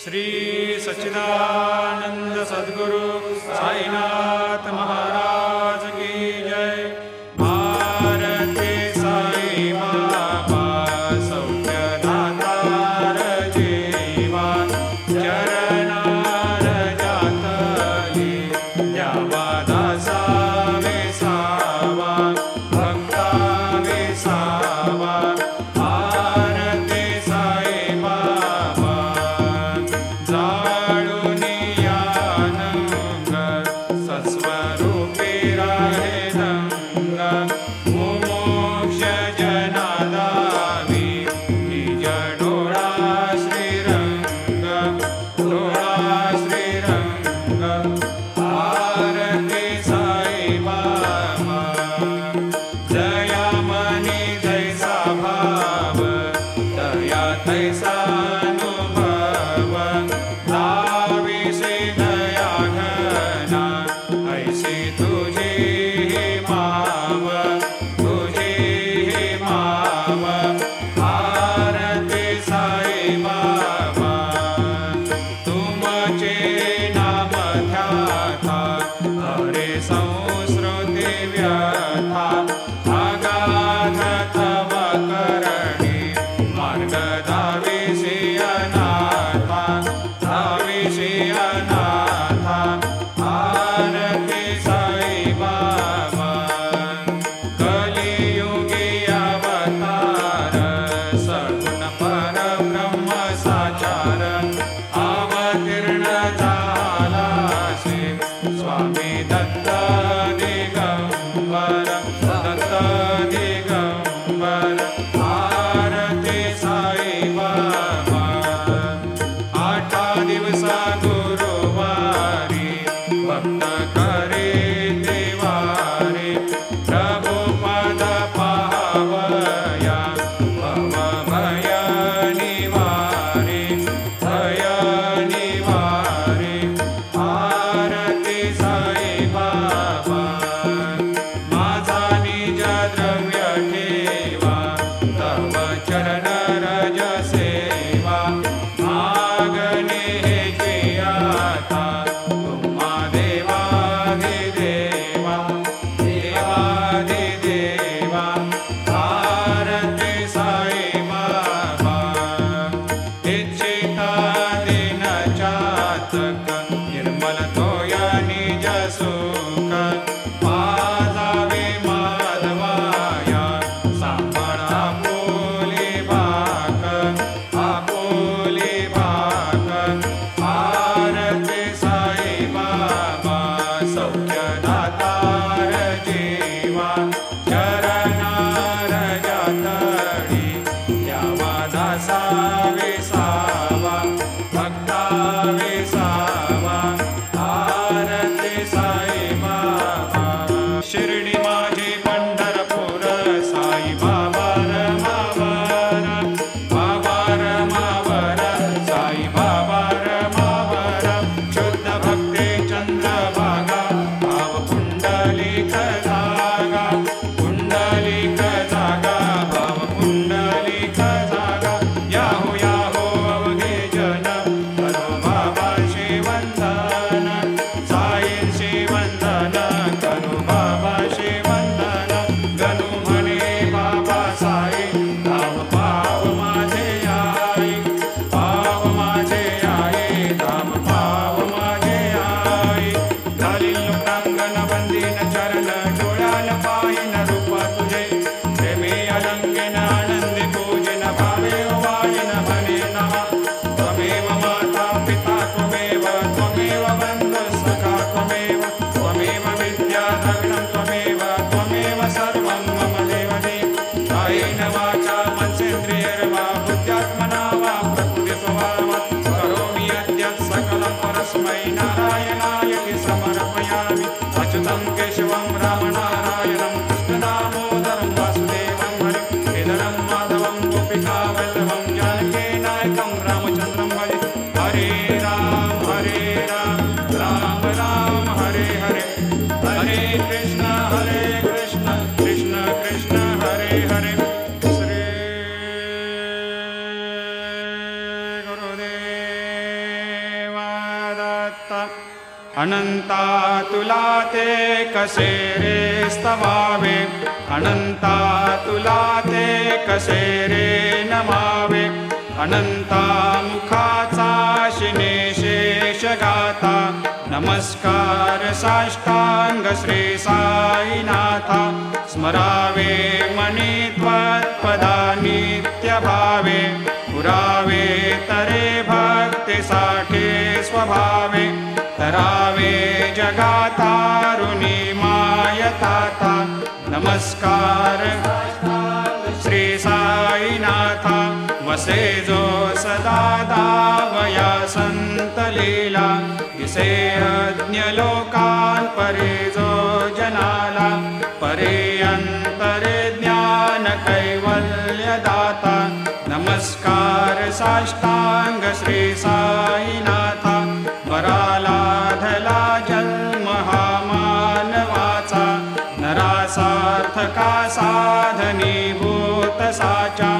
श्री सच्चिदानन्द सद्गुरु साइनाथ महार વ્યથા હરે સંસ્મૃતિ વ્યથા coisa अनन्ता तुला ते कसे रे स्तवावे अनन्ता तुला ते कसे रे नमावे अनन्ता मुखाचा शिनेशेष गाता नमस्कार साष्टाङ्ग श्री साईनाथा स्मरावे मणि त्वत्पदा नित्यभावे पुरावे तरे भक्तिसाठे स्वभावे तरावे जगातारुणी मायताता नमस्कार। श्री साईनाथा वसे जो सदा दावया सन्तलीला इसे अज्ञलोकान् परे जो जनाला। परे अन्तरे ज्ञानकैवल्यदाता नमस्कार साष्टाङ्ग श्री साईनाथा साधनीभूत साचा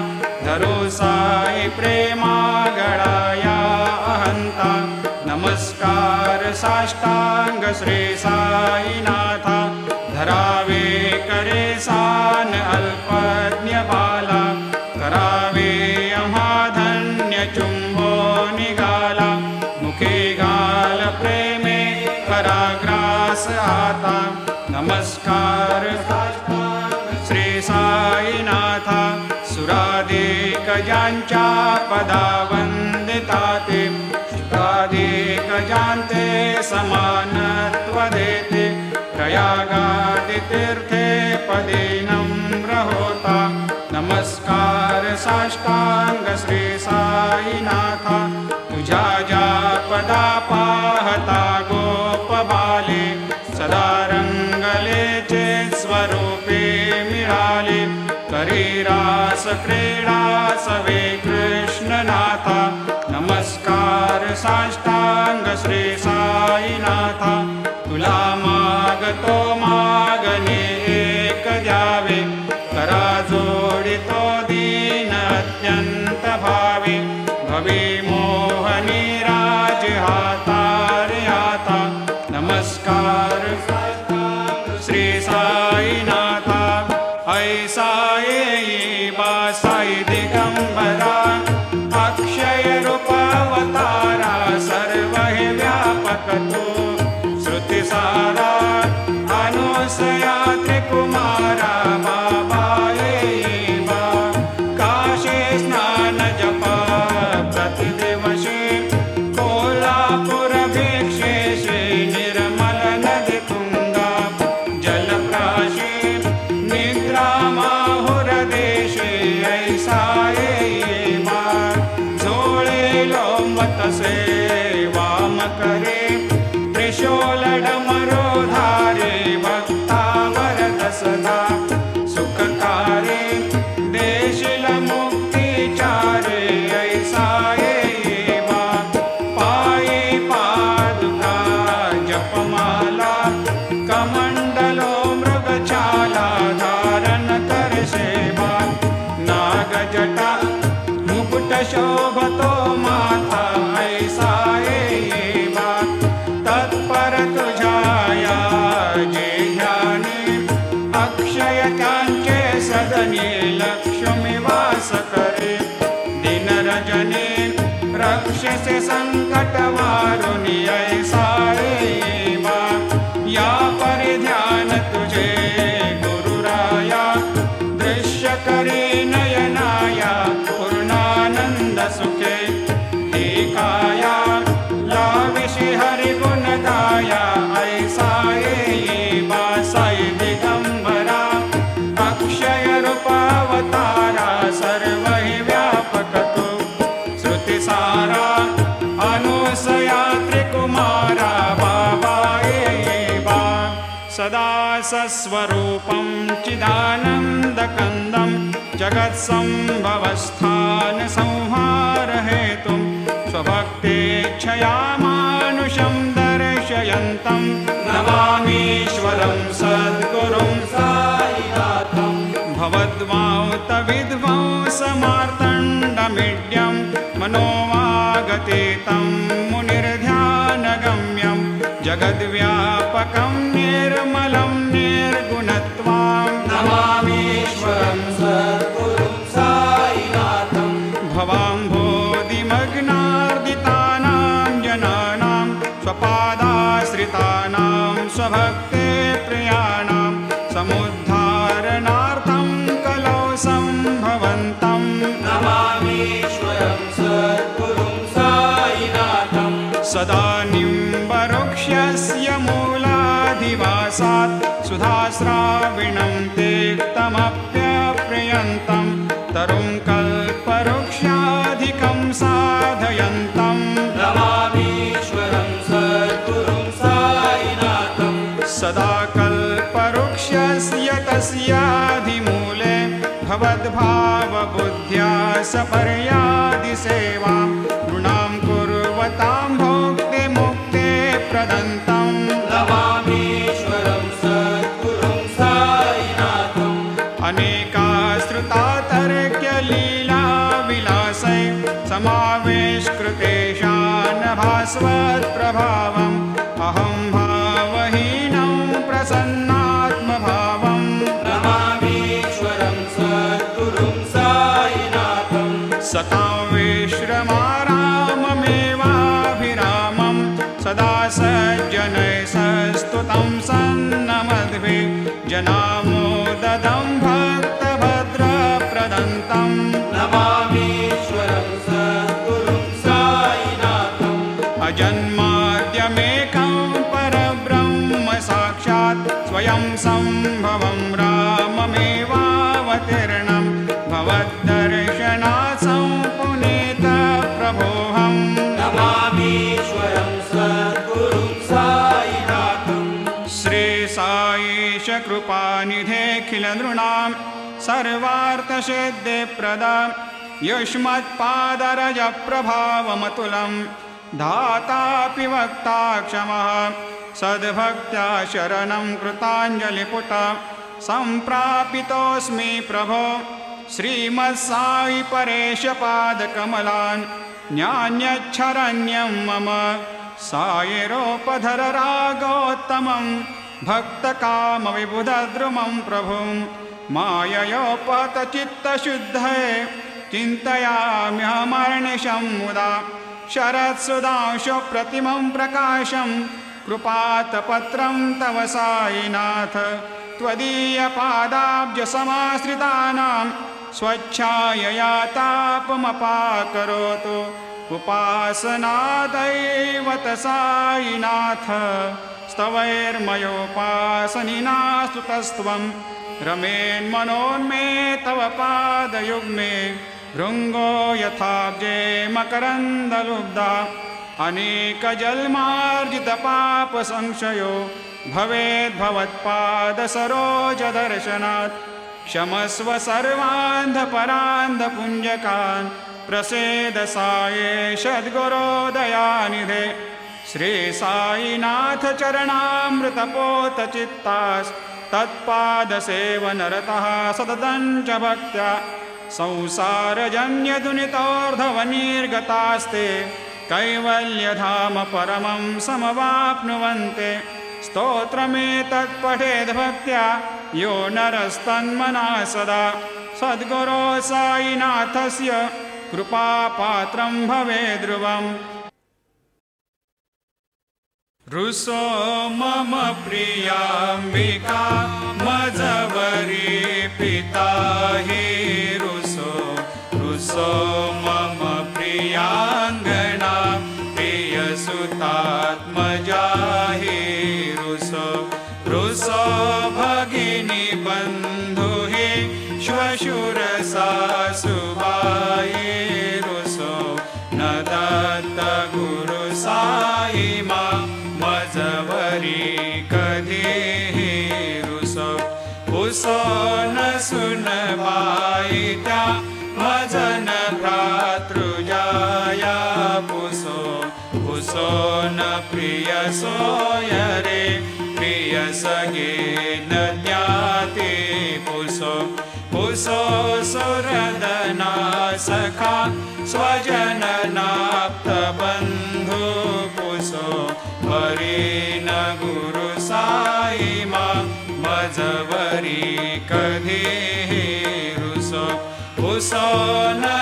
धरो साई प्रेमागळाया अहन्ता नमस्कार साष्टाङ्ग श्री साईनाथा सदा वंदिता त्वादेकजान्ते समान प्रयागादितीर्थे पदीनं रहोता। नमस्कार साष्टाङ्गश्री नमस्कार साष्टांग श्री साईनाथा। तुला मागतो मागणे मत सेवाम करे त्रिशूलडमरोधा सदने लक्ष्मी वास करे। दिन रजने रक्षसे संकट स्वरूपं चिदानन्दकन्दं जगत्सम्भवस्थानसंहारहेतुं स्वभक्तेच्छया मानुषं दर्शयन्तं नमामीश्वरं सद्गुरुं सायिनाथं भवद्वान्तविध्वंसमार्तण्डमिड्यं मनोवागते तं मुनिर्ध्यानगम्यं जगद्व्यापकं निर्मलम् मेश्वरं स्वपुरु सायिनाथं भवाम्भोदिमग्नार्जितानां जनानां स्वपादाश्रितानां स्वभक्ते प्रियाणां समुद्धारणार्थं कलोसं भवन्तम्मेश्वरं साईनाथं। सदा मूलाधिवासात् सुधास्राविणं तेक्तमप्यप्रियन्तं तरुं कल्परुक्ष्याधिकं साधयन्तम् नमामीश्वरं सद्गुरुं साईनाथं। सदा कल्परुक्ष्यस्य तस्याधिमूले भवद्भावबुद्ध्या सपर्यादिसेवा नृणां कुर्वतां समावेशकृतेशानभास्वत्प्रभावम् अहं भावहीनं प्रसन्नात्मभावम्। नमामीश्वरं सद्गुरुं साईनाथम्। सतां विश्रमाराममेवाभिरामं सदा सज्जनैः सस्तुतं सन्नमद्भि जनामोददं भक्तभद्रप्रदन्तम्। नमामीश्वरं सर्वार्थसिद्धिप्रदा युष्मत्पादरजप्रभावमतुलं धातापि वक्ता क्षमः सद्भक्त्या शरणं कृताञ्जलिपुट सम्प्रापितोऽस्मि प्रभो श्रीमत्सायि परेशपादकमलान्। न्यान्यच्छरण्यं मम सायिरोपधर रागोत्तमं भक्तकामविबुधद्रुमं प्रभुं माययोपतचित्तशुद्धये चिन्तयाम्यहमर्निशं मुदा। शरत्सुधांशुप्रतिमं प्रकाशं। कृपातपत्रं तव सायिनाथ त्वदीयपादाब्जसमाश्रितानां स्वच्छायया तापमपाकरोतु। उपासनादैवत सायिनाथ स्तवैर्मयोपासनिनास्तुतस्त्वं रमेन्मनोन्मे तव पादयुग्मे भृङ्गो यथाब्जे मकरन्दलुब्धा। अनेकजन्मार्जितपापसंशयो भवेद्भवत्पादसरोजदर्शनात् क्षमस्व सर्वान्धपरान्धपुञ्जकान् प्रसेद साये सद्गुरोदयानिधे श्रीसायिनाथ चरणामृतपोतचित्तास् तत्पादसेवनरतः सततं च भक्त्या संसारजन्यदुनितोर्धवनिर्गतास्ते कैवल्यधाम परमं समवाप्नुवन्ते। स्तोत्रमेतत्पठेद्भक्त्या यो नरस्तन्मना सदा। सद्गुरो सायिनाथस्य कृपापात्रं भवे ध्रुवम् रुसो मम प्रियाम्बिका मजवरी पिता हि रुसो रुसो सुन बाई त्या मजन भ्रातृजाया पुसो पुसो न प्रिय सोय रे प्रिय सगे न ज्ञाते पुसो पुसो सुरदना सखा स्वजननाप्त बन्धु पुसो हरि न गुरु साई मा मजवरी कधी रुसो पुसो न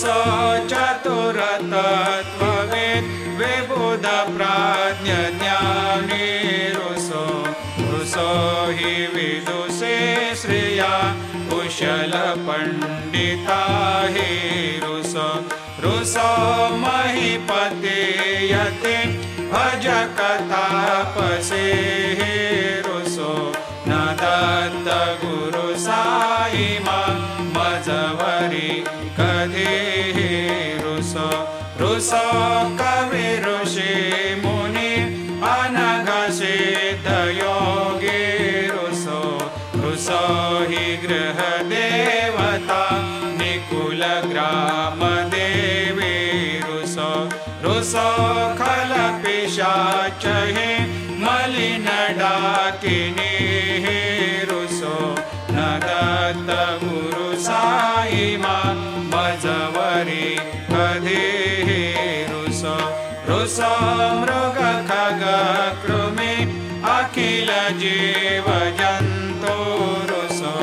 स चतुरता त्ववेत् विबुधप्राज्ञानिरुसो रुसो हि विदुषे श्रिया कुशलपण्डिता हि रुसो। रुसो महिपते यति भज कथापसे हि रुसो। न दत्तगु सा कविषि मुनि अनघसिद्धयोगी रुसो रुसो हि गृहदेवता निकुलग्रामदेवी रुसो रुसो खलपिशाचहे मलिनडाकिनी रुसो न दत्तमुरुसायिमा रुसो मृग खग कृमि अखिल जीव जन्तु रुसो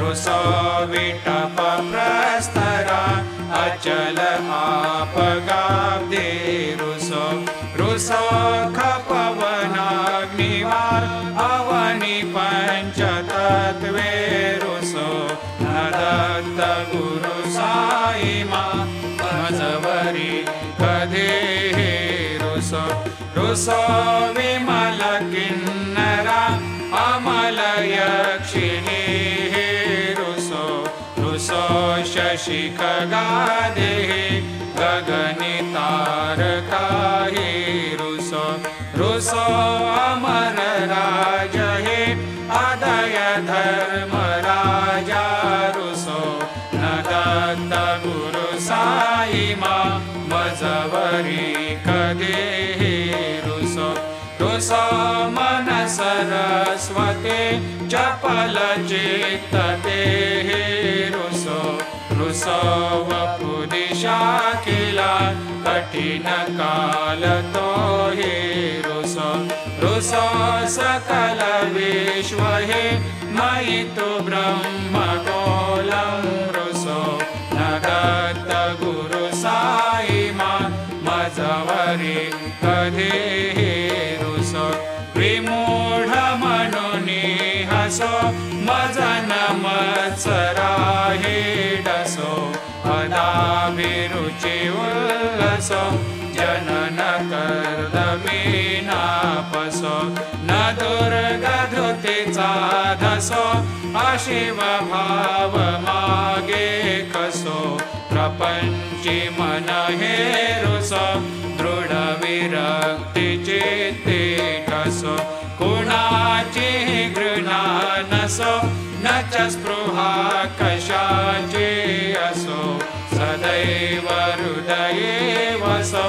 रुसो विटप प्रस्तरा अचल आपगाब्दे रुसो रुसो खपवनाग्निवार अवनि पञ्चतत्त्वे रुसो न दत्त रुसो विमल किन्नरा अमल यक्षिणी रुसो रुसो शशि खगादे गगनि तारकाहि रुसो रुसो अमर चपल चित्तते रुसो रुसो वपुदिशा किला कठिन काल तो हे रुसो रुसो सकल विश्व हे मयि तु ब्रह्म गोलं रुसो न दत्त गुरु साई मा मजवरी कधे ડસો મજન મત્સરા હે ડસો અદા વિરુચિ ઉલ્લસો જનન કરદમીના પસો ન દુર્ગધુતિચા ધસો અશિવ ભાવ માગે કસો પ્રપંચી મન હે રુસો દૃઢ વિરક્તિ ચિત્તે नसो न च स्पृहा कशाचे असो सदैव हृदये वसो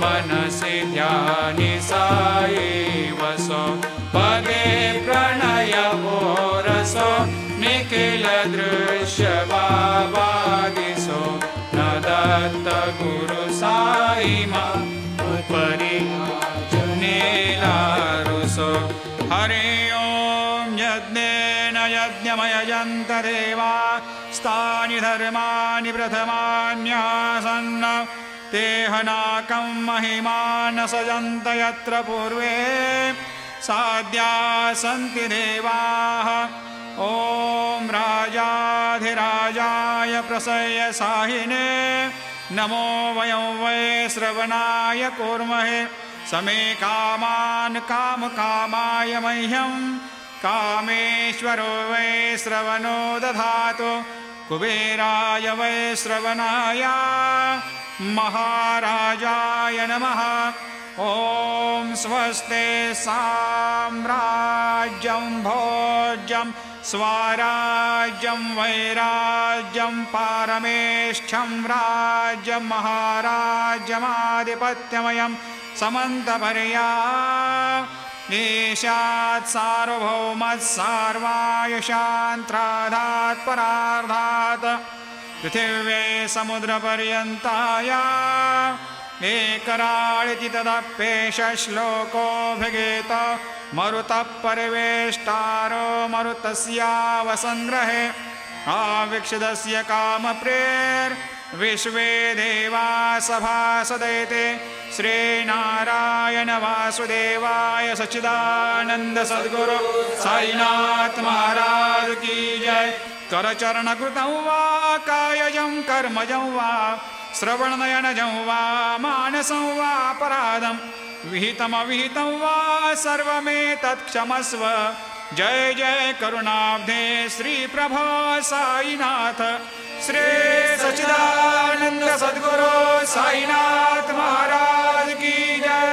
मनसि ध्यानि साये वसो पगे प्रणय रसो निखिल दृश्य बाबादिसो न दत्त गुरु साई देवा स्तानि धर्माणि प्रथमान्यासन्न ते महिमान सजन्त यत्र पूर्वे साध्या सन्ति देवाः। ॐ राजाधिराजाय प्रसय साहिने नमो वयं वै श्रवणाय कुर्महे समे कामान् कामकामाय मह्यं कामेश्वरो वै श्रवणो दधातु। कुबेराय वै श्रवणाय। महाराजाय नमः। ॐ स्वस्ते साम्राज्यं भोज्यं स्वराज्यं वैराज्यं पारमेष्ठ्यं राज्यं महाराज्यमाधिपत्यमयं समन्तपर्या ईशात् सार्वभौमत् सार्वायुषान्त्राधात् परार्धात् पृथिव्ये समुद्रपर्यन्ताय एकराळिति तदप्येष श्लोकोऽभिगेत मरुतः परिवेष्टारो मरुतस्यावसङ्ग्रहे आवीक्षितस्य कामप्रेर्विश्वे देवा सभासदैते श्रीनारायण वासुदेवाय सच्चिदानन्द सद्गुरु साईनाथ महाराज की जय। करचरणकृतं वा कायजं कर्मजं वा श्रवणनयनजं वा मानसं वा अपराधं। विहितमविहितं वा सर्वमेतत्क्षमस्व। जय जय करुणाब्धे श्रीप्रभो साईनाथ श्री सचिदानंद सदगुरु साईनाथ महाराज की जय।